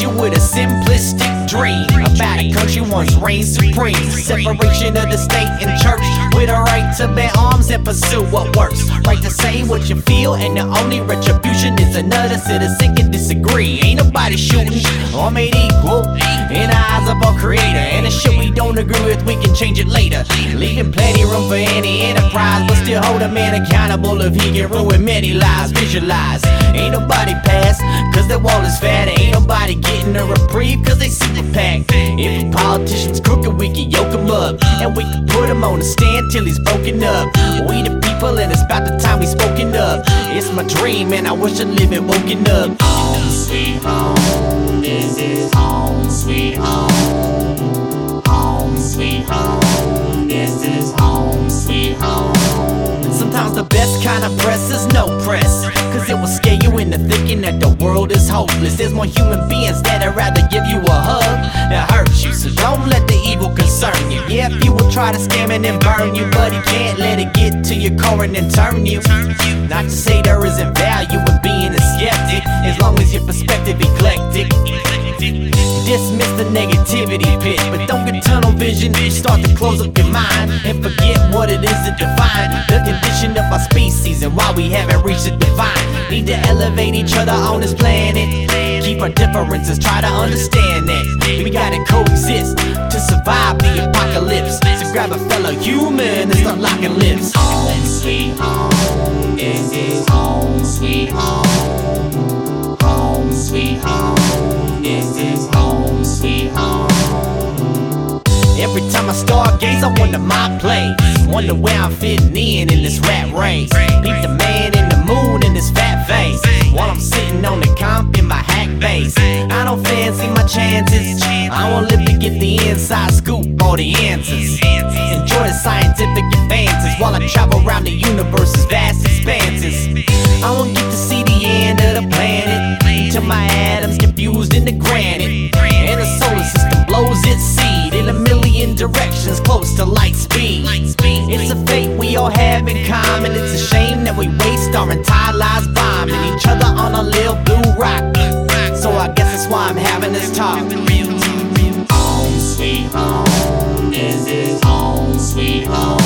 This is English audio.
you with a simplistic dream about a country once reigned supreme. Separation of the state and church with a right to bear arms and pursue what works. Right to say what you feel, and the only retribution is another citizen can disagree. Ain't nobody shooting, all made equal in the eyes of our creator. And the shit we don't agree with, we can change it later. Leaving plenty room for any enterprise, but still hold a man accountable if he can ruin many lives. Visualize, ain't nobody pass, cause the wall is fat. Nobody getting a reprieve, cause they super packed. If a politician's crooked, we can yoke him up. And we can put him on a stand till he's broken up. We the people, and it's about the time we spoken up. It's my dream, and I wish I live it woken up. Home sweet home, this is home sweet the best kind of press is no press. Cause it will scare you into thinking that the world is hopeless. There's more human beings that'd rather give you a hug that hurts you. So don't let the evil concern you. Yeah, people try to scam and then burn you, but he can't let it get to your core and then turn you. Not to say there isn't value in being a skeptic, as long as your perspective eclectic. Dismiss the negativity pit, but don't get tunnel vision. Start to close up your mind and forget what it is to define the condition of our species and why we haven't reached the divine. Need to elevate each other on this planet. Keep our differences, try to understand that we gotta coexist to survive the apocalypse. So grab a fellow human and start locking lips. Home sweet home, home sweet home. Home sweet home, I wonder my place. Wonder where I'm fitting in in this rat race. Meet the man in the moon in this fat face. While I'm sitting on the comp in my hack base. I don't fancy my chances. I won't live to get the inside scoop or the answers. Enjoy the scientific advances while I travel around the universe's vast expanses. I won't get to see the end of the planet until my atoms confused into granite. Close to light speed. It's a fate we all have in common. It's a shame that we waste our entire lives bombing each other on a little blue rock. So I guess that's why I'm having this talk. Home sweet home, this is home sweet home.